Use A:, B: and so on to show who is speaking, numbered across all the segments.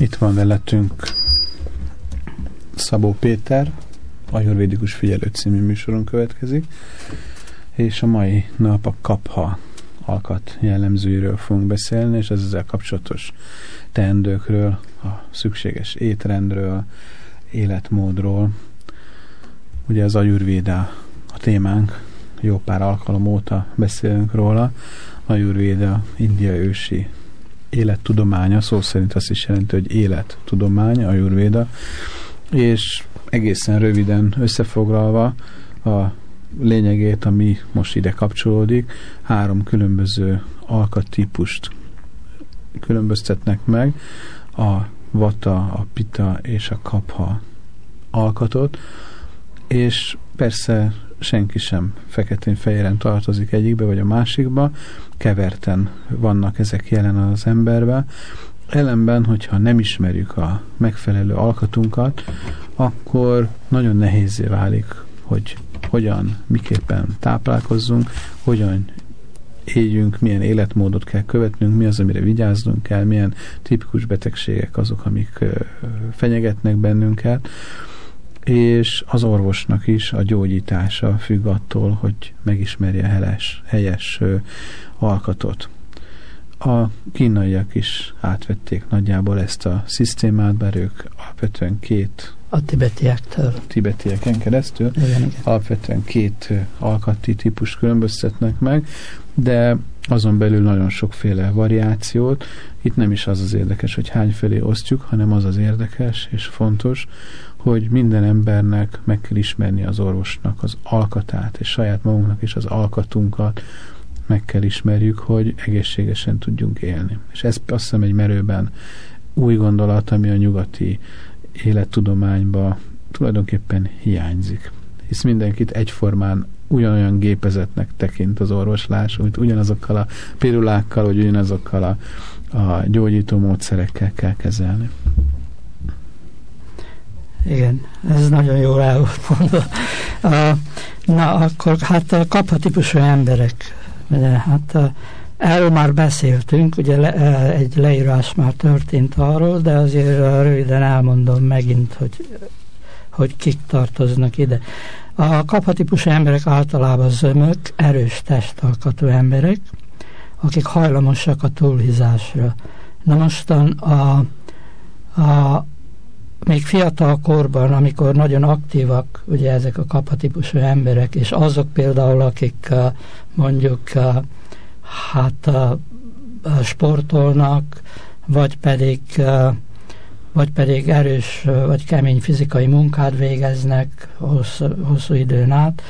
A: Itt van velettünk Szabó Péter, a Jurvédikus Figyelő című műsoron következik, és a mai nap a kapha alkat jellemzőiről fogunk beszélni, és az ezzel kapcsolatos teendőkről, a szükséges étrendről, életmódról. Ugye az Ajurvéda a témánk, jó pár alkalom óta beszélünk róla. Ajurvéda, India ősi élettudománya, szó szerint azt is jelenti, hogy élettudomány, Ajurvéda, és egészen röviden összefoglalva a lényegét, ami most ide kapcsolódik, három különböző alkattípust különböztetnek meg, a vata, a pita és a kapha alkatot, és persze senki sem feketén-fehéren tartozik egyikbe vagy a másikba, keverten vannak ezek jelen az emberbe. Ellenben, hogyha nem ismerjük a megfelelő alkatunkat, akkor nagyon nehézé válik, hogy hogyan, miképpen táplálkozzunk, hogyan éljünk, milyen életmódot kell követnünk, mi az, amire vigyáznunk kell, milyen tipikus betegségek azok, amik fenyegetnek bennünket, és az orvosnak is a gyógyítása függ attól, hogy megismerje helyes, helyes alkatot. A kínaiak is átvették nagyjából ezt a szisztémát, bár ők alapvetően két
B: a tibetiektől.
A: Tibetieken keresztül.
B: Igen, igen.
A: Alapvetően két alkati típus különböztetnek meg, de azon belül nagyon sokféle variációt. Itt nem is az az érdekes, hogy hányfelé osztjuk, hanem az az érdekes és fontos, hogy minden embernek meg kell ismerni az orvosnak az alkatát, és saját magunknak is az alkatunkat meg kell ismerjük, hogy egészségesen tudjunk élni. És ez azt hiszem egy merőben új gondolat, ami a nyugati élettudományba tulajdonképpen hiányzik. Hisz mindenkit egyformán ugyanolyan gépezetnek tekint az orvoslás, amit ugyanazokkal a pirulákkal, vagy ugyanazokkal a, a gyógyító módszerekkel kell kezelni.
B: Igen, ez nagyon jól el volt mondva. Na, akkor hát a kaphatípusú emberek, hát Erről már beszéltünk, ugye le, egy leírás már történt arról, de azért röviden elmondom megint, hogy, hogy kik tartoznak ide. A kaphatípusú emberek általában zömök, erős testalkatú emberek, akik hajlamosak a túlhizásra. Na mostan a, a még fiatal korban, amikor nagyon aktívak ugye ezek a kaphatípusú emberek, és azok például, akik mondjuk hát sportolnak, vagy pedig vagy pedig erős vagy kemény fizikai munkát végeznek hosszú, hosszú időn át,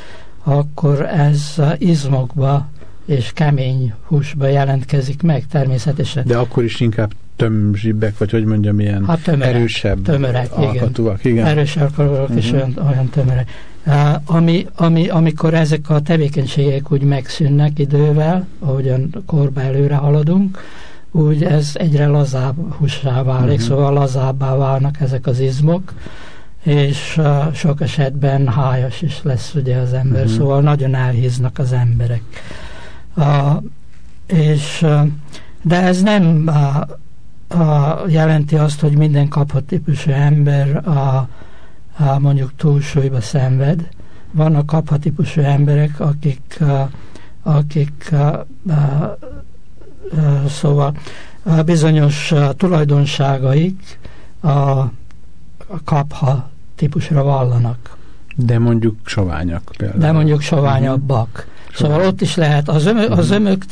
B: akkor ez izmokba és kemény húsba jelentkezik meg természetesen.
A: De akkor is inkább tömzsibbek, vagy hogy mondjam, ilyen hát tömörek, erősebb
B: tömörek,
A: alkatúak. Igen. igen.
B: Erősebb alkatúak uh-huh. és olyan, olyan tömörek. Ami, ami, amikor ezek a tevékenységek úgy megszűnnek idővel, ahogyan korba előre haladunk, úgy ez egyre lazább húsá válik, uh-huh. szóval lazábbá válnak ezek az izmok, és uh, sok esetben hájas is lesz ugye az ember, uh-huh. szóval nagyon elhíznak az emberek. Uh, és, uh, de ez nem uh, uh, jelenti azt, hogy minden kapott típusú ember uh, mondjuk túlsúlyba szenved. Vannak kaphatípusú emberek, akik, akik szóval bizonyos tulajdonságaik a kapha típusra vallanak.
A: De mondjuk soványak például.
B: De mondjuk soványabbak. Szóval ott is lehet az, ömö, az mhm. ömök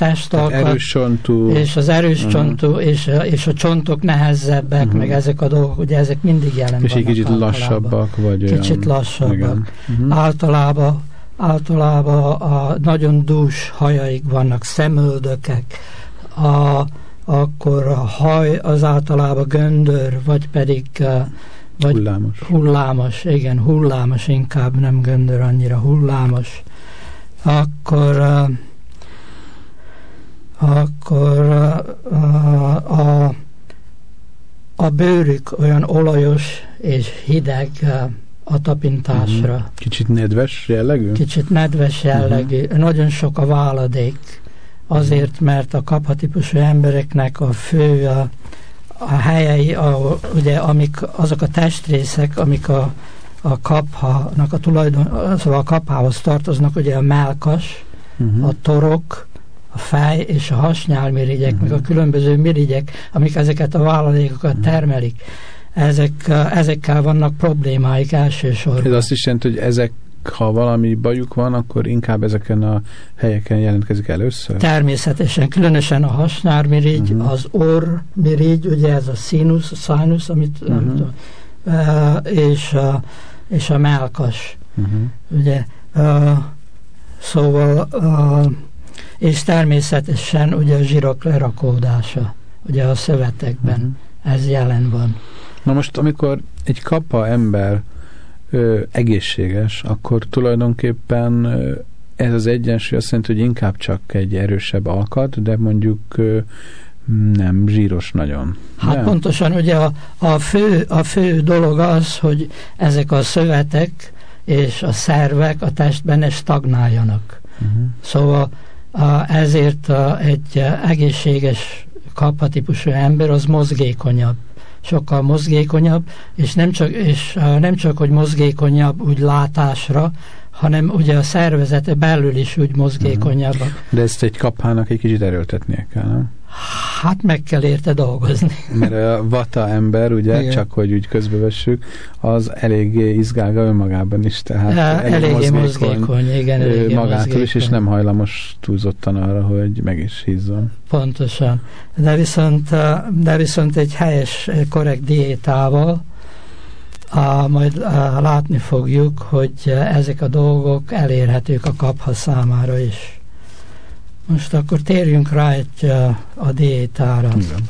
A: csontú.
B: és az erős uh-huh. csontú, és, és a csontok nehezebbek, uh-huh. meg ezek a dolgok, ugye ezek mindig jelen
A: És egy kicsit általában. lassabbak, vagy
B: Kicsit olyan, lassabbak. Igen. Uh-huh. Általában, általában a nagyon dús hajaik vannak, szemöldökek, a, akkor a haj az általában göndör, vagy pedig vagy
A: hullámos.
B: hullámos, igen, hullámos, inkább nem göndör annyira, hullámos akkor akkor a, a, a bőrük olyan olajos és hideg a tapintásra. Uh-huh.
A: Kicsit nedves jellegű?
B: Kicsit nedves jellegű. Uh-huh. Nagyon sok a váladék. Azért, mert a kaphatípusú embereknek a fő a, a helyei, ahol, ugye, amik, azok a testrészek, amik a, a kaphának a tulajdon, szóval a kaphához tartoznak, ugye a melkas, uh-huh. a torok, a fej és a hasnyálmirigyek, uh-huh. meg a mhm. különböző mirigyek, amik ezeket a vállalékokat uh-huh. termelik. Ezek, ezekkel vannak problémáik elsősorban.
A: Ez azt is jelenti, hogy ezek ha valami bajuk van, akkor inkább ezeken a helyeken jelentkezik először?
B: Természetesen, különösen a hasnyármirigy, uh-huh. az orrmirigy, ugye ez a színusz, a szánusz, amit uh-huh. nem tudom, és, a, és a melkas. Uh-huh. Ugye, szóval és természetesen ugye a zsírok lerakódása ugye a szövetekben, uh-huh. ez jelen van.
A: Na most, amikor egy kappa ember ö, egészséges, akkor tulajdonképpen ö, ez az egyensúly azt jelenti, hogy inkább csak egy erősebb alkat, de mondjuk ö, nem zsíros nagyon.
B: Hát de? pontosan, ugye a, a, fő, a fő dolog az, hogy ezek a szövetek és a szervek a testben stagnáljanak. Uh-huh. Szóval a, ezért a, egy egészséges kaphatípusú ember az mozgékonyabb sokkal mozgékonyabb, és nem csak, és nem csak, hogy mozgékonyabb úgy látásra, hanem ugye a szervezete belül is úgy mozgékonyabb. Uh-huh.
A: De ezt egy kaphának egy kicsit erőltetnie kell, nem?
B: Hát meg kell érte dolgozni.
A: Mert a vata ember, ugye, Igen. csak hogy úgy közbevessük, az eléggé izgálga önmagában is, tehát
B: elég eléggé mozgékony, mozgékony igen, eléggé
A: magától mozgékony. is, és nem hajlamos túlzottan arra, hogy meg is hízzon.
B: Pontosan. De viszont, de viszont egy helyes, korrekt diétával a, majd a, látni fogjuk, hogy ezek a dolgok elérhetők a kapha számára is. Most akkor térjünk rá egy a diétára. Igen.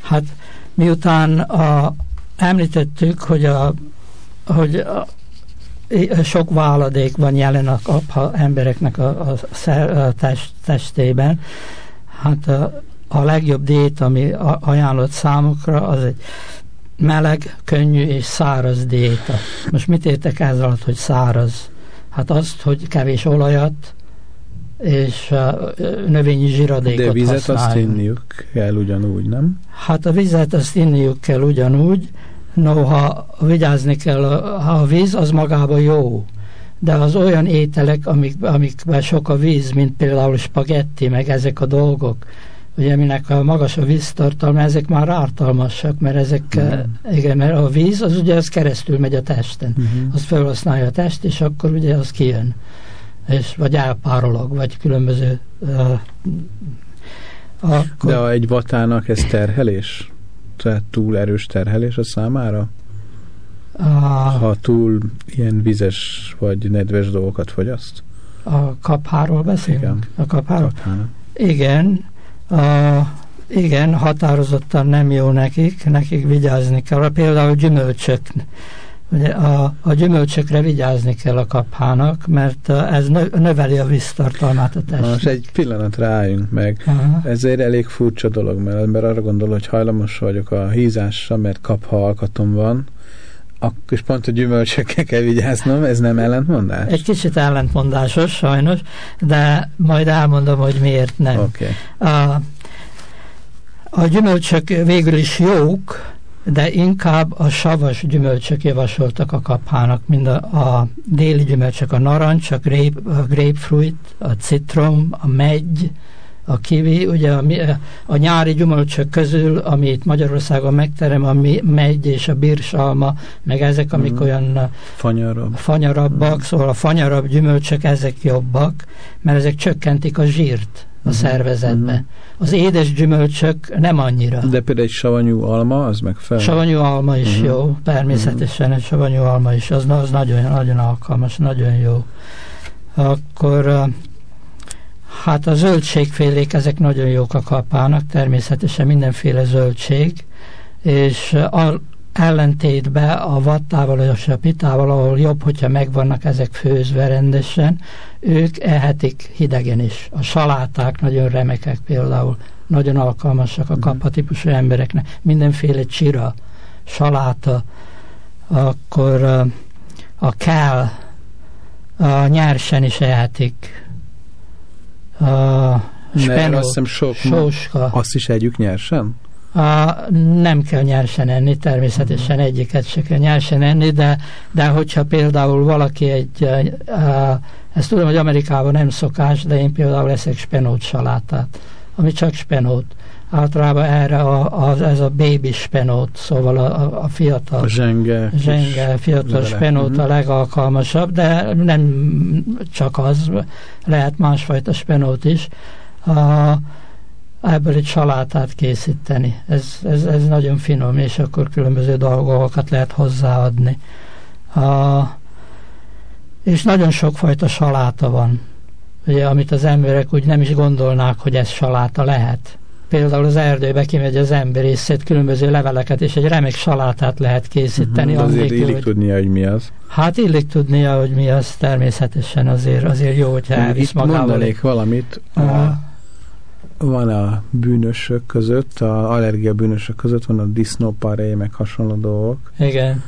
B: Hát miután a, említettük, hogy a, hogy a, sok váladék van jelen a, a embereknek a, a, a test, testében, hát a, a legjobb diét, ami ajánlott számukra, az egy meleg, könnyű és száraz diéta. Most mit értek ezzel alatt, hogy száraz? Hát azt, hogy kevés olajat, és növényi zsíradékot
A: De vizet
B: használjuk.
A: azt inniuk kell ugyanúgy, nem?
B: Hát a vizet azt inniuk kell ugyanúgy, noha vigyázni kell, ha a víz az magában jó, de az olyan ételek, amik, amikben sok a víz, mint például spagetti, meg ezek a dolgok, ugye minek a magas a víztartalma, ezek már ártalmasak, mert ezek, uh-huh. igen, mert a víz az ugye az keresztül megy a testen, uh-huh. az felhasználja a test, és akkor ugye az kijön és vagy elpárolog, vagy különböző uh,
A: akkor... De a egy vatának ez terhelés? Tehát túl erős terhelés a számára? A... Ha túl ilyen vizes vagy nedves dolgokat fogyaszt?
B: A kapháról beszélünk?
A: Igen.
B: A kapháról? Igen. A, igen, határozottan nem jó nekik, nekik vigyázni kell. Például gyümölcsök Ugye a, a gyümölcsökre vigyázni kell a kaphának, mert ez növeli a víztartalmát a testnek.
A: Most egy pillanatra álljunk meg. Aha. Ez egy elég furcsa dolog, mert ember arra gondol, hogy hajlamos vagyok a hízásra, mert kapha alkatom van, akkor is pont a gyümölcsökkel kell vigyáznom, ez nem ellentmondás?
B: Egy kicsit ellentmondásos, sajnos, de majd elmondom, hogy miért nem.
A: Okay.
B: A, a gyümölcsök végül is jók, de inkább a savas gyümölcsök javasoltak a kaphának, mind a, a déli gyümölcsök, a narancs, a, grape, a grapefruit, a citrom, a megy, a kivi, ugye a, a nyári gyümölcsök közül, amit Magyarországon megterem, a megy és a birsalma, meg ezek, amik mm. olyan
A: Fanyarabb.
B: fanyarabbak, mm. szóval a fanyarabb gyümölcsök, ezek jobbak, mert ezek csökkentik a zsírt a szervezetbe. Uh-huh. Az édes gyümölcsök nem annyira.
A: De például egy savanyú alma, az meg fel?
B: Savanyú alma is uh-huh. jó, természetesen uh-huh. egy savanyú alma is, az, az nagyon, nagyon alkalmas, nagyon jó. Akkor hát a zöldségfélék, ezek nagyon jók a kapának, természetesen mindenféle zöldség, és a, ellentétben a vattával és a pitával, ahol jobb, hogyha megvannak ezek főzve rendesen, ők ehetik hidegen is. A saláták nagyon remekek például, nagyon alkalmasak a mhm. kaphatípusú embereknek. Mindenféle csira, saláta, akkor a kell, a nyersen is ehetik. A,
A: Mert azt hiszem sok,
B: sóska.
A: Azt is együk nyersen?
B: A, nem kell nyersen enni, természetesen egyiket se kell nyersen enni, de, de hogyha például valaki egy, a, ezt tudom, hogy Amerikában nem szokás, de én például eszek spenót salátát, ami csak spenót. Általában erre a, a, ez a baby spenót, szóval a, a fiatal,
A: a zsenge,
B: zsenge fiatal levele. spenót uh-huh. a legalkalmasabb, de nem csak az, lehet másfajta spenót is. A, ebből egy salátát készíteni. Ez, ez, ez nagyon finom, és akkor különböző dolgokat lehet hozzáadni. A, és nagyon sokfajta saláta van, ugye, amit az emberek úgy nem is gondolnák, hogy ez saláta lehet. Például az erdőbe kimegy az ember, és szét különböző leveleket, és egy remek salátát lehet készíteni.
A: Uh-huh, azért illik hogy, tudnia, hogy mi az.
B: Hát illik tudnia, hogy mi az, természetesen azért, azért jó, hogyha elvisz magával.
A: mondanék valamit. Uh-huh van a bűnösök között, a allergia bűnösök között van a disznóparé, meg hasonló dolgok.
B: Igen.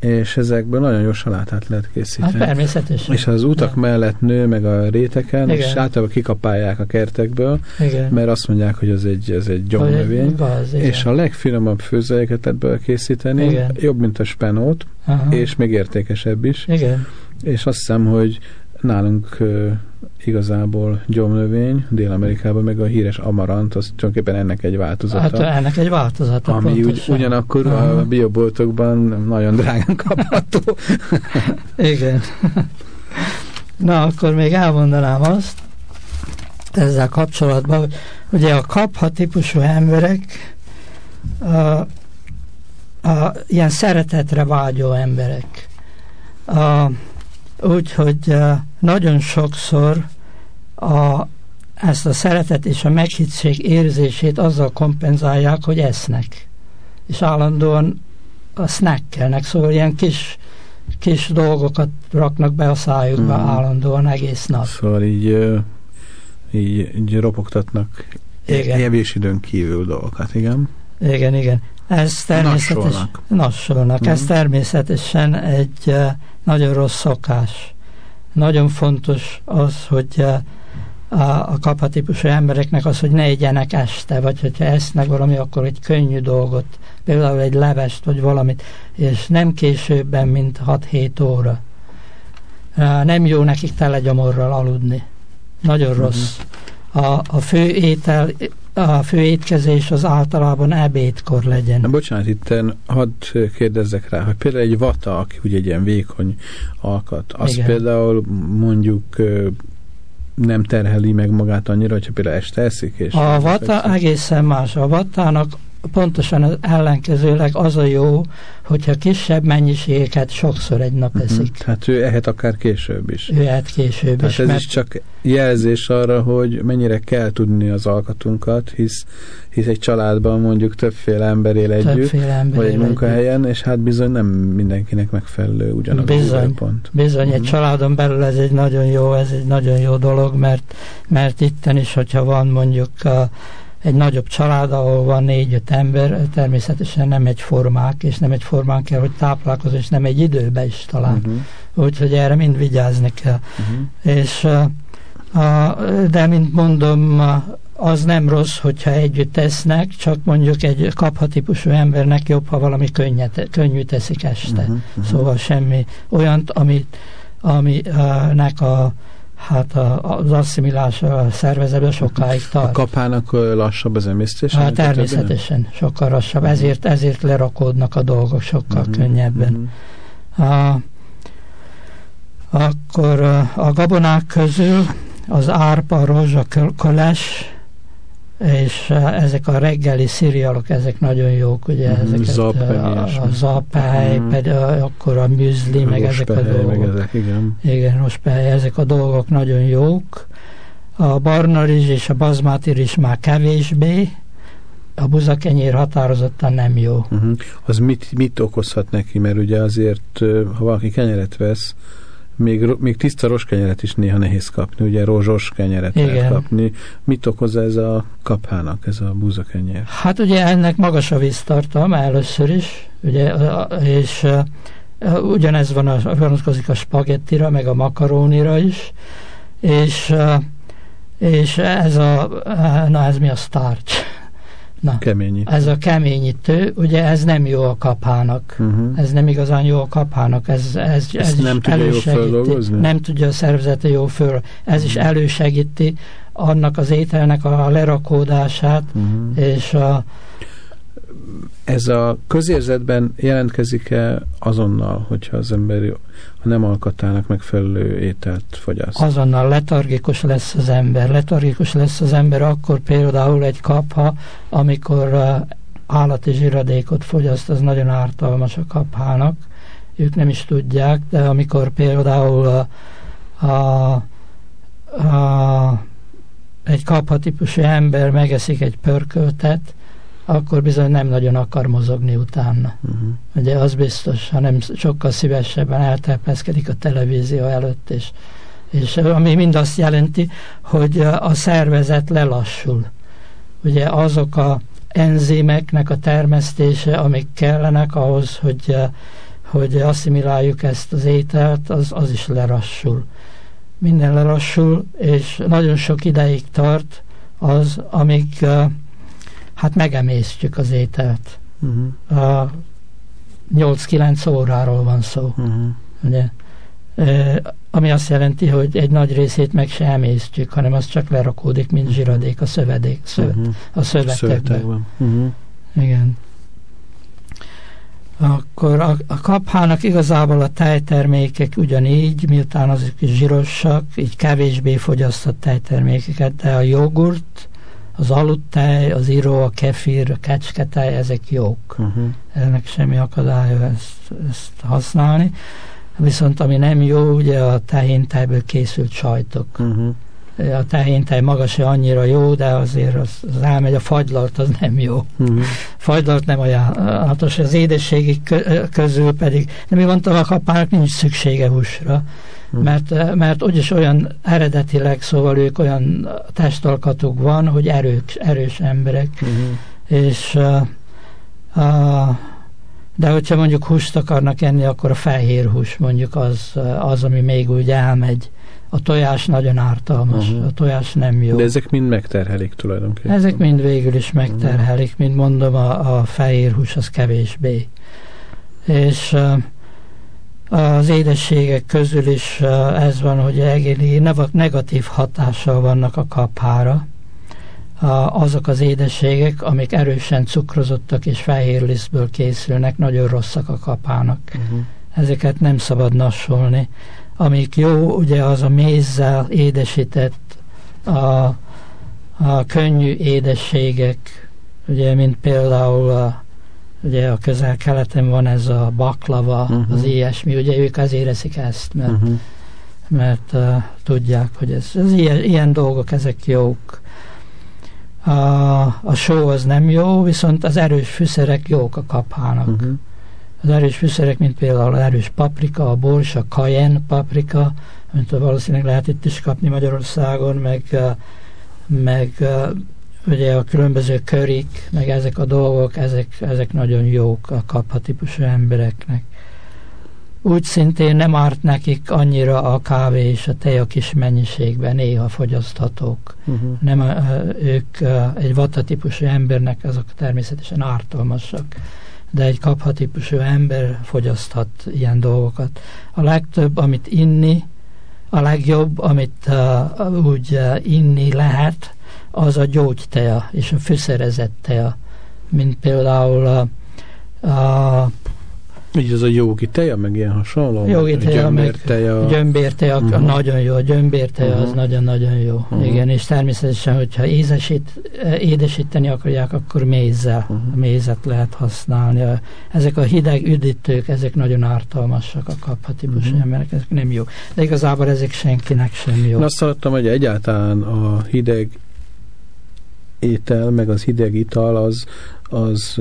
A: És ezekből nagyon jó salátát lehet készíteni.
B: Hát természetesen.
A: És az utak ja. mellett nő meg a réteken, Igen. és általában kikapálják a kertekből,
B: Igen.
A: mert azt mondják, hogy ez egy, ez egy gyomnövény. És a legfinomabb főzeléket ebből készíteni, Igen. jobb, mint a spenót, Aha. és még értékesebb is.
B: Igen.
A: És azt hiszem, hogy nálunk igazából gyomnövény, Dél-Amerikában meg a híres amarant, az tulajdonképpen ennek egy változata.
B: Hát ennek egy változata,
A: Ami úgy, ugyanakkor uh-huh. a bioboltokban nagyon drágán kapható.
B: Igen. Na, akkor még elmondanám azt, ezzel kapcsolatban, hogy ugye a kapha típusú emberek a, a, ilyen szeretetre vágyó emberek. A, Úgyhogy nagyon sokszor a, ezt a szeretet és a meghittség érzését azzal kompenzálják, hogy esznek. És állandóan a snackelnek, szóval ilyen kis, kis dolgokat raknak be a szájukba mm. állandóan egész nap.
A: Szóval így, így, így ropogtatnak igen. evésidőn kívül dolgokat, igen?
B: Igen, igen. Ez természetesen, nassolnak. nassolnak. Mm. Ez természetesen egy nagyon rossz szokás. Nagyon fontos az, hogy a, a kapatípusú embereknek az, hogy ne egyenek este, vagy hogyha esznek valami, akkor egy könnyű dolgot, például egy levest, vagy valamit, és nem későbben, mint 6-7 óra. Nem jó nekik telegyomorral aludni. Nagyon mhm. rossz. A, a fő étel a fő étkezés az általában ebédkor legyen.
A: Na, bocsánat, itt hadd kérdezzek rá, hogy például egy vata, aki ugye egy ilyen vékony alkat, az Igen. például mondjuk nem terheli meg magát annyira, hogyha például este eszik? És
B: a vata egészen más. A vatának pontosan az ellenkezőleg az a jó, hogyha kisebb mennyiségeket sokszor egy nap uh-huh. eszik.
A: Hát ő ehet akár később is.
B: Ő ehet később
A: Tehát
B: is.
A: ez mert... is csak jelzés arra, hogy mennyire kell tudni az alkatunkat, hisz, hisz egy családban mondjuk többféle ember él együtt, többféle ember vagy egy munkahelyen, együtt. és hát bizony nem mindenkinek megfelelő ugyanaz
B: bizony,
A: pont.
B: Bizony, uh-huh. egy mhm. családon belül ez egy nagyon jó, ez egy nagyon jó dolog, mert, mert itten is, hogyha van mondjuk a egy nagyobb család, ahol van négy-öt ember, természetesen nem egy formák, és nem egy formán kell, hogy táplálkozó, és nem egy időbe is talán. Uh-huh. Úgyhogy erre mind vigyázni kell. Uh-huh. És, de, mint mondom, az nem rossz, hogyha együtt tesznek, csak mondjuk egy kaphatípusú embernek jobb, ha valami könnyet, könnyű teszik este. Uh-huh, uh-huh. Szóval semmi olyant, amit, aminek a hát a, az asszimilása a szervezetben sokáig tart.
A: A kapának lassabb az emésztés?
B: Hát természetesen, sokkal lassabb. Uh-huh. Ezért, ezért lerakódnak a dolgok sokkal uh-huh. könnyebben. Uh-huh. A, akkor a gabonák közül az árpa, a rozsa, köles, és ezek a reggeli szirialok, ezek nagyon jók, ugye mm, ezeket a, a zapály, mm. pedig akkor a műzli, meg ezek a dolgok. Meg ezek,
A: igen.
B: Igen, rospehely, ezek a dolgok nagyon jók. A barna rizs és a bazmáti rizs már kevésbé, a buzakenyér határozottan nem jó.
A: Uh-huh. Az mit, mit okozhat neki? Mert ugye azért, ha valaki kenyeret vesz, még, még tiszta roskenyeret is néha nehéz kapni, ugye rózsos kenyeret Igen. lehet kapni. Mit okoz ez a kaphának, ez a búzakenyér?
B: Hát ugye ennek magas a víztartalma először is, ugye, és ugyanez van a, vonatkozik a spagettira, meg a makarónira is, és és ez a, na ez mi a starch?
A: Na, keményítő.
B: ez a keményítő, ugye ez nem jó a kapának. Uh-huh. Ez nem igazán jó a kapának. Ez, ez,
A: ez nem tudja jó földolgozni?
B: Nem tudja a szervezete jó föl. Ez is elősegíti annak az ételnek a lerakódását, uh-huh. és a
A: ez a közérzetben jelentkezik-e azonnal, hogyha az ember a nem alkatának megfelelő ételt fogyaszt?
B: Azonnal letargikus lesz az ember. Letargikus lesz az ember akkor például egy kapha, amikor állati zsiradékot fogyaszt, az nagyon ártalmas a kaphának. Ők nem is tudják, de amikor például a, a, a, egy kapha típusú ember megeszik egy pörköltet, akkor bizony nem nagyon akar mozogni utána. Uh-huh. Ugye az biztos, hanem sokkal szívesebben elterpeszkedik a televízió előtt, és, és ami mind azt jelenti, hogy a szervezet lelassul. Ugye azok a enzimeknek a termesztése, amik kellenek ahhoz, hogy, hogy asszimiláljuk ezt az ételt, az, az is lerassul. Minden lerassul, és nagyon sok ideig tart az, amíg hát megemésztjük az ételt. Uh-huh. A 8-9 óráról van szó. Uh-huh. Ugye? E, ami azt jelenti, hogy egy nagy részét meg se emésztjük, hanem az csak lerakódik, mint zsiradék a szövedék, szövet, uh-huh. a szövetekbe. Uh-huh. Igen. Akkor a, a kaphának igazából a tejtermékek ugyanígy, miután azok is zsírosak, így kevésbé fogyasztott tejtermékeket, de a jogurt, az aludtej, az író, a kefir, a kecsketej, ezek jók. Uh-huh. Ennek semmi akadálya ezt, ezt használni. Viszont ami nem jó, ugye a tehéntejből készült sajtok. Uh-huh. A tehéntej maga se annyira jó, de azért az, az elmegy, a fagylalt az nem jó. Uh-huh. Fagylalt nem ajánlatos, az édességi közül pedig, de mi mondtam, a kapának nincs szüksége húsra. Mert, mert úgyis olyan eredetileg, szóval ők olyan testalkatuk van, hogy erős, erős emberek, uh-huh. és uh, uh, de hogyha mondjuk húst akarnak enni, akkor a fehér hús mondjuk az, az ami még úgy elmegy. A tojás nagyon ártalmas, uh-huh. a tojás nem jó.
A: De ezek mind megterhelik tulajdonképpen.
B: Ezek mind végül is megterhelik, uh-huh. mint mondom, a, a fehér hús az kevésbé. És uh, az édességek közül is ez van, hogy egész negatív hatással vannak a kaphára. Azok az édességek, amik erősen cukrozottak és fehér lisztből készülnek, nagyon rosszak a kapának. Uh-huh. Ezeket nem szabad nasolni. Amik jó, ugye az a mézzel édesített a, a könnyű édességek, ugye, mint például a ugye a közel-keleten van ez a baklava, uh-huh. az ilyesmi, ugye ők azért eszik ezt, mert, uh-huh. mert uh, tudják, hogy ez, ez ilyen, ilyen dolgok, ezek jók. A, a só az nem jó, viszont az erős fűszerek jók a kaphának. Uh-huh. Az erős fűszerek, mint például az erős paprika, a bors, a cayenne paprika, amit valószínűleg lehet itt is kapni Magyarországon, meg, meg ugye a különböző körik, meg ezek a dolgok, ezek, ezek nagyon jók a kapha típusú embereknek. Úgy szintén nem árt nekik annyira a kávé és a tej a kis mennyiségben, néha fogyaszthatók. Uh-huh. Nem, ők egy vata típusú embernek azok természetesen ártalmasak, de egy kapha típusú ember fogyaszthat ilyen dolgokat. A legtöbb, amit inni, a legjobb, amit uh, úgy uh, inni lehet, az a gyógytea és a fűszerezett tea, mint például a, a
A: így az a jogi teja, meg ilyen hasonló?
B: Jogi teja, meg gyömbérteja, uh-huh. nagyon jó, a gyömbérteja uh-huh. az nagyon-nagyon jó. Uh-huh. Igen, és természetesen, hogyha édesít, édesíteni akarják, akkor mézzel, uh-huh. mézet lehet használni. Ezek a hideg üdítők, ezek nagyon ártalmasak a kaphatípusú uh-huh. emberek, ezek nem jó. De igazából ezek senkinek sem jó.
A: Én azt hallottam, hogy egyáltalán a hideg étel, meg az hideg ital az, az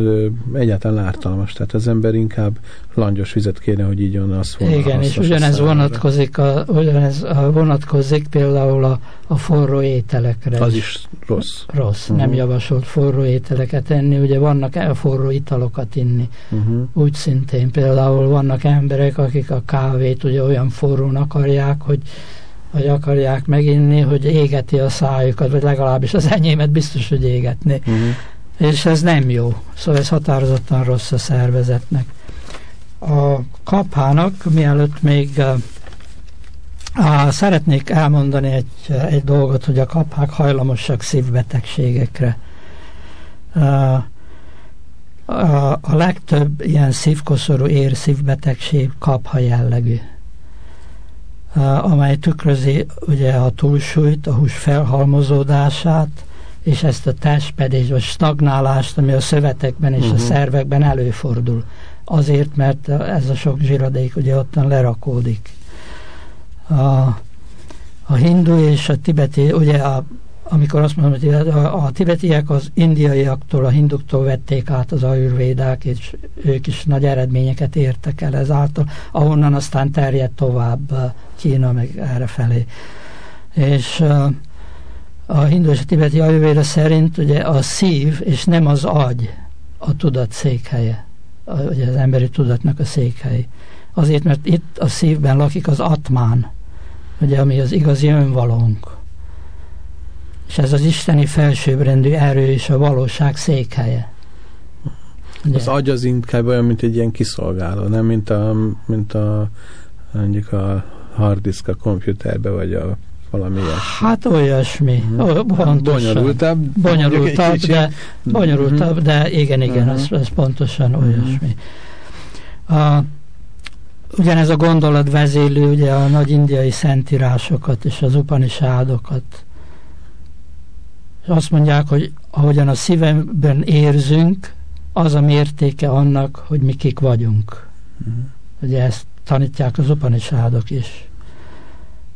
A: egyáltalán ártalmas. Tehát az ember inkább langyos vizet kéne, hogy így jön az
B: volna. Igen, és ugyanez vonatkozik, a, ugyanez vonatkozik például a, a forró ételekre.
A: Az is rossz.
B: Rossz. Uh-huh. Nem javasolt forró ételeket enni. Ugye vannak e forró italokat inni. Uh-huh. Úgy szintén például vannak emberek, akik a kávét ugye olyan forrón akarják, hogy vagy akarják meginni, hogy égeti a szájukat, vagy legalábbis az enyémet biztos, hogy égetni. Uh-huh. És ez nem jó. Szóval ez határozottan rossz a szervezetnek. A kaphának, mielőtt még uh, uh, szeretnék elmondani egy, egy dolgot, hogy a kaphák hajlamosak szívbetegségekre. Uh, a, a legtöbb ilyen szívkoszorú ér szívbetegség kapha jellegű amely tükrözi ugye a túlsúlyt, a hús felhalmozódását, és ezt a testpedést, vagy stagnálást, ami a szövetekben és uh-huh. a mhm. szervekben előfordul. Azért, mert ez a sok zsiradék ugye ottan lerakódik. A, a hindu és a tibeti, ugye a amikor azt mondom, hogy a, a tibetiek az indiaiaktól, a hinduktól vették át az ajurvédák, és ők is nagy eredményeket értek el ezáltal, ahonnan aztán terjedt tovább Kína meg erre felé. És a hindu és a tibeti ajurvéda szerint ugye a szív és nem az agy a tudat székhelye, ugye az emberi tudatnak a székhely. Azért, mert itt a szívben lakik az atmán, ugye, ami az igazi önvalónk és ez az isteni felsőbbrendű erő és a valóság székhelye.
A: Ugye? Az agy az inkább olyan, mint egy ilyen kiszolgáló, nem mint a, mint a mondjuk a harddisk a komputerbe, vagy a valami ilyesmi.
B: Hát olyasmi.
A: Uh-huh. Pontosan. Bonyolultabb.
B: Bonyolultabb, de, bonyolultabb, uh-huh. de igen, igen, uh-huh. ez, ez pontosan uh-huh. olyasmi. A, ugyanez a gondolat vezélő ugye a nagy indiai szentírásokat és az upanisádokat azt mondják, hogy ahogyan a szívemben érzünk, az a mértéke annak, hogy mi kik vagyunk. Uh-huh. Ugye ezt tanítják az upanisádok is.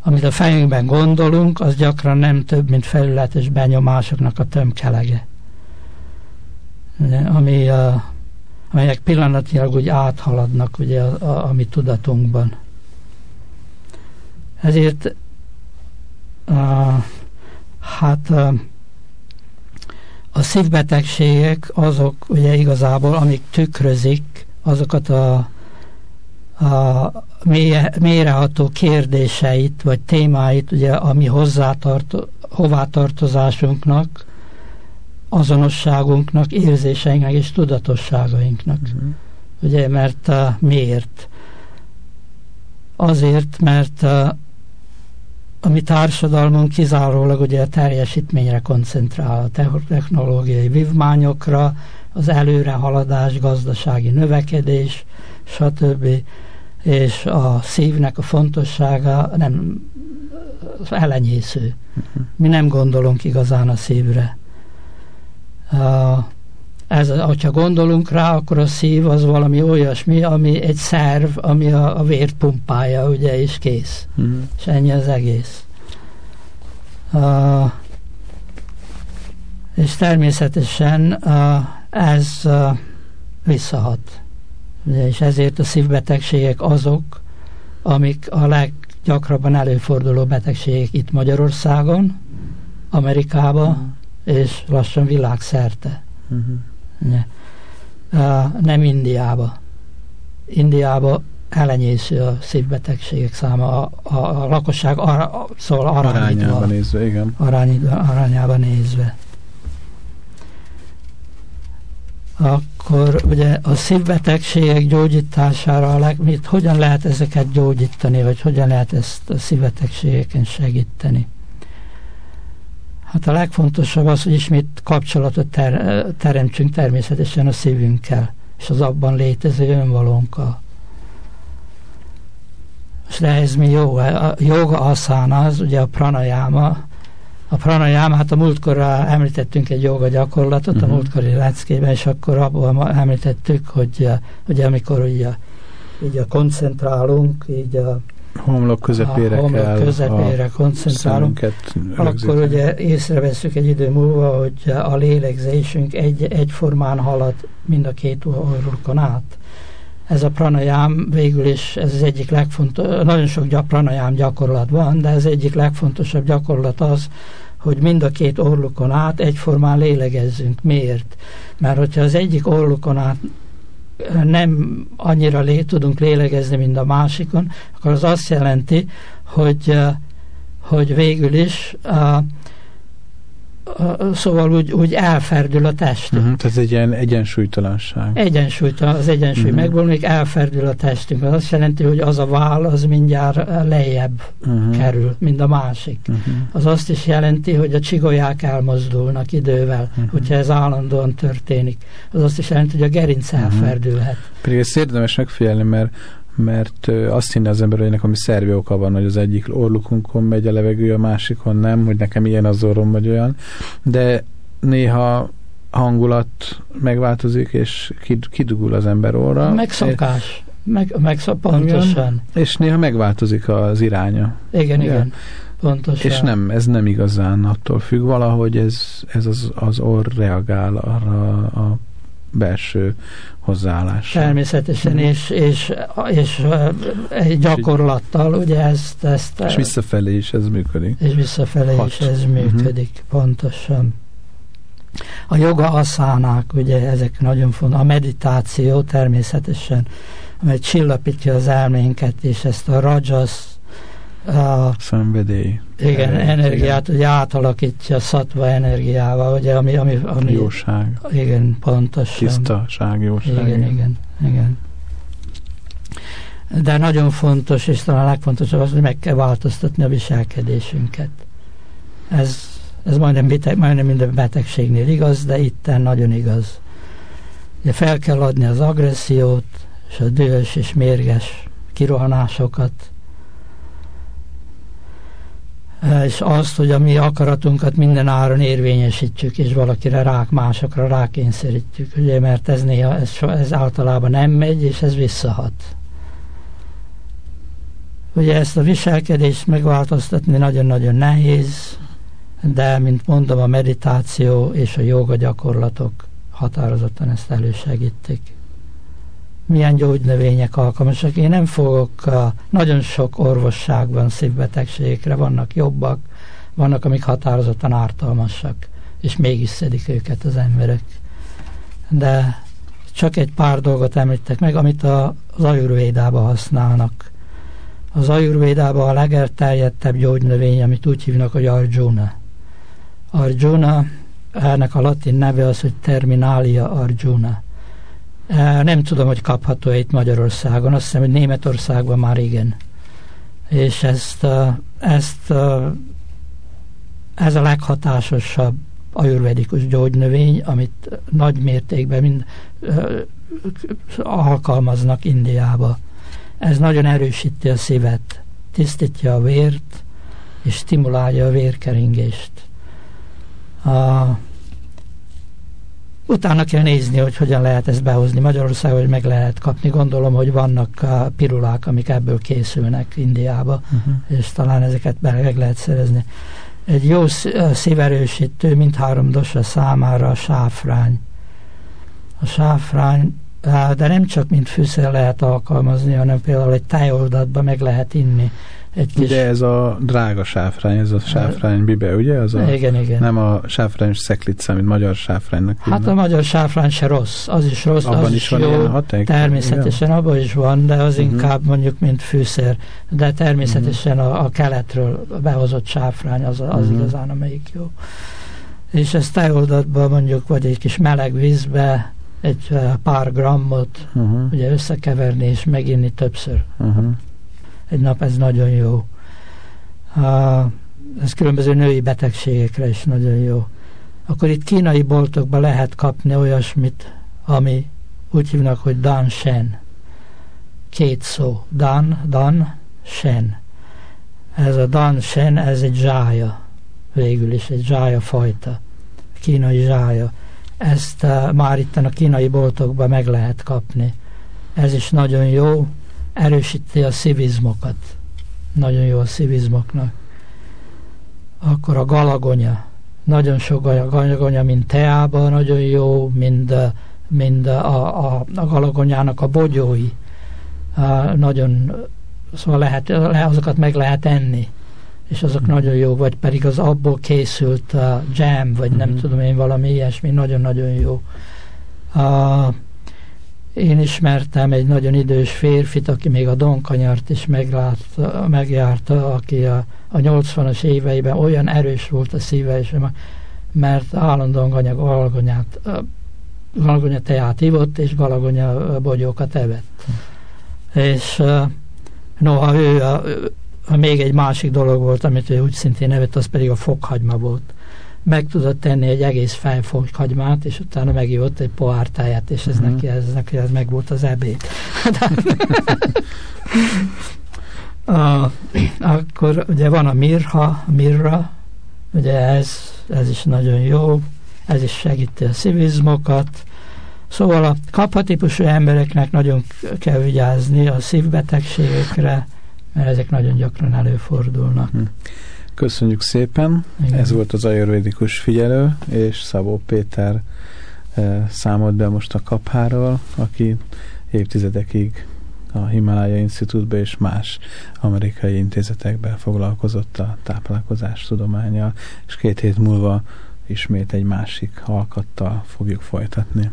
B: Amit a fejünkben gondolunk, az gyakran nem több, mint felületes benyomásoknak a tömkelege. Ami, a, amelyek pillanatilag úgy áthaladnak ugye a, a, a mi tudatunkban. Ezért a, hát a, a szívbetegségek azok ugye igazából, amik tükrözik azokat a, a mélye, mélyreható kérdéseit, vagy témáit, ugye, ami hozzátart, hovátartozásunknak, azonosságunknak, érzéseinknek és tudatosságainknak. Uh-huh. Ugye, mert uh, miért? Azért, mert uh, a mi társadalmunk kizárólag ugye a teljesítményre koncentrál, a technológiai vívmányokra, az előrehaladás, gazdasági növekedés, stb. És a szívnek a fontossága nem elenyésző. Mi nem gondolunk igazán a szívre. Ez, hogyha gondolunk rá, akkor a szív az valami olyasmi, ami egy szerv, ami a, a vért pumpálja, ugye, és kész. Uh-huh. És ennyi az egész. Uh, és természetesen uh, ez uh, visszahat. Ugye, és ezért a szívbetegségek azok, amik a leggyakrabban előforduló betegségek itt Magyarországon, Amerikában, uh-huh. és lassan világszerte. Uh-huh nem Indiába. Indiába elenyésző a szívbetegségek száma, a, a, a lakosság ara, szóval arányítva.
A: Arányában nézve, igen.
B: Arányítva, arányában nézve. Akkor ugye a szívbetegségek gyógyítására a leg, mit, hogyan lehet ezeket gyógyítani, vagy hogyan lehet ezt a szívbetegségeken segíteni? Hát a legfontosabb az, hogy ismét kapcsolatot ter, teremtsünk természetesen a szívünkkel, és az abban létező önvalónkkal. És de ez mi jó? A joga aszána az, ugye a pranayama, a pranayama, hát a múltkor említettünk egy joga gyakorlatot, uh-huh. a mhm. múltkori leckében, és akkor abban említettük, hogy ugye amikor ugye, így a koncentrálunk, így a
A: homlok közepére
B: a homlok kell közepére koncentrálunk, akkor ugye észreveszünk egy idő múlva, hogy a lélegzésünk egy, egyformán halad mind a két orrukon át. Ez a pranayám végül is, ez az egyik legfontosabb, nagyon sok gyak, pranayám gyakorlat van, de ez egyik legfontosabb gyakorlat az, hogy mind a két orlukon át egyformán lélegezzünk. Miért? Mert hogyha az egyik orlukon át nem annyira lé, tudunk lélegezni, mint a másikon, akkor az azt jelenti, hogy hogy végül is a, szóval úgy, úgy elferdül a testünk.
A: Uh-huh, tehát egy ilyen egyensúlytalanság.
B: Egyensúlytalan, az egyensúly uh-huh. megvonik, elferdül a testünk. Az azt jelenti, hogy az a vál az mindjárt lejjebb uh-huh. kerül, mint a másik. Uh-huh. Az azt is jelenti, hogy a csigolyák elmozdulnak idővel, uh-huh. hogyha ez állandóan történik. Az azt is jelenti, hogy a gerinc uh-huh. elferdülhet.
A: Pedig ezt érdemes megfigyelni, mert mert azt hinne az ember, hogy nekem ami szervi oka van, hogy az egyik orlukunkon megy a levegő, a másikon nem, hogy nekem ilyen az orrom, vagy olyan, de néha hangulat megváltozik, és kidugul az ember orra.
B: Megszokás. Meg, meg pontosan.
A: És néha megváltozik az iránya.
B: Igen, igen. igen. Pontosan.
A: És nem, ez nem igazán attól függ, valahogy ez, ez az, az orr reagál arra a belső hozzáállás.
B: Természetesen, mm. és, és, és egy gyakorlattal, ugye ezt, ezt...
A: És visszafelé is ez működik.
B: És visszafelé Hat. is ez mhm. működik, mm-hmm. pontosan. A joga aszánák, ugye ezek nagyon fontos. A meditáció természetesen, amely csillapítja az elménket, és ezt a rajas
A: a szenvedély.
B: Igen, energiát, hogy átalakítja szatva energiával, ugye, ami, ami, ami
A: jóság.
B: Igen, pontosan.
A: Tisztaság, jóság.
B: Igen, igen, igen, igen. De nagyon fontos, és talán a legfontosabb az, hogy meg kell változtatni a viselkedésünket. Ez, ez majdnem, beteg, majdnem minden betegségnél igaz, de itten nagyon igaz. Ugye fel kell adni az agressziót, és a dühös és mérges kirohanásokat, és azt, hogy a mi akaratunkat minden áron érvényesítjük, és valakire rák, másokra rákényszerítjük, ugye, mert ez néha, ez, ez általában nem megy, és ez visszahat. Ugye ezt a viselkedést megváltoztatni nagyon-nagyon nehéz, de, mint mondom, a meditáció és a joga gyakorlatok határozottan ezt elősegítik milyen gyógynövények alkalmasak. Én nem fogok, nagyon sok orvosságban szívbetegségekre vannak jobbak, vannak, amik határozottan ártalmasak, és mégis szedik őket az emberek. De csak egy pár dolgot említek meg, amit az ajurvédába használnak. Az ajurvédában a legelterjedtebb gyógynövény, amit úgy hívnak, hogy Arjuna. Arjuna, ennek a latin neve az, hogy Terminalia Arjuna nem tudom, hogy kapható-e itt Magyarországon, azt hiszem, hogy Németországban már igen. És ezt, ezt ez a leghatásosabb ajurvedikus gyógynövény, amit nagy mértékben mind, alkalmaznak Indiába. Ez nagyon erősíti a szívet, tisztítja a vért, és stimulálja a vérkeringést. A, Utána kell nézni, hogy hogyan lehet ezt behozni Magyarországon, hogy meg lehet kapni. Gondolom, hogy vannak a pirulák, amik ebből készülnek Indiába, uh-huh. és talán ezeket meg lehet szerezni. Egy jó szíverősítő, mint dosa számára a sáfrány. A sáfrány, de nem csak mint fűszer lehet alkalmazni, hanem például egy tájoldatba meg lehet inni
A: egy kis... Ugye ez a drága sáfrány, ez a sáfrány bibe, ugye? Az a,
B: igen, igen.
A: Nem a sáfrány szeklica, mint magyar sáfránynak.
B: Hát a magyar sáfrány se rossz, az is rossz,
A: abban
B: az
A: is, van jó, haték?
B: természetesen igen. abban is van, de az uh-huh. inkább mondjuk, mint fűszer, de természetesen uh-huh. a, a keletről behozott sáfrány az, az uh-huh. igazán, amelyik jó. És ezt tejoldatban mondjuk, vagy egy kis meleg vízbe egy pár grammot uh-huh. ugye összekeverni és meginni többször. Uh-huh egy nap, ez nagyon jó. Ez különböző női betegségekre is nagyon jó. Akkor itt kínai boltokban lehet kapni olyasmit, ami úgy hívnak, hogy Dan Shen. Két szó. Dan, Dan, Shen. Ez a Dan Shen, ez egy zsája. Végül is egy zsája fajta. Kínai zsája. Ezt uh, már itt a kínai boltokban meg lehet kapni. Ez is nagyon jó erősíti a szivizmokat. Nagyon jó a szivizmoknak. Akkor a galagonya. Nagyon sok galagonya, mint teában, nagyon jó, mind, mind a, a, a galagonyának a bogyói. A, nagyon, szóval lehet, azokat meg lehet enni és azok nagyon jók, vagy pedig az abból készült uh, jam, vagy nem mhm. tudom én, valami ilyesmi, nagyon-nagyon jó. Uh, én ismertem egy nagyon idős férfit, aki még a Donkanyart is meglátta, megjárta, aki a, a 80-as éveiben olyan erős volt a szíve, és mert állandóan ganyag, galagonyát, galagonya teát ivott, és galagonya bogyókat evett. És noha ő a, a, még egy másik dolog volt, amit ő úgy szintén evett, az pedig a fokhagyma volt meg tudott tenni egy egész hagymát, és utána megívott egy pohár táját, és ez, uh-huh. neki, ez neki ez meg volt az ebéd. a, akkor ugye van a mirha, mirra, ugye ez, ez is nagyon jó, ez is segíti a szivizmokat, Szóval a kaphatípusú embereknek nagyon kell vigyázni a szívbetegségekre, mert ezek nagyon gyakran előfordulnak. Uh-huh.
A: Köszönjük szépen. Igen. Ez volt az ajurvédikus figyelő, és Szabó Péter e, számolt be most a kapháról, aki évtizedekig a Himalaya Institute és más amerikai intézetekben foglalkozott a táplálkozás tudományjal, és két hét múlva ismét egy másik alkattal fogjuk folytatni.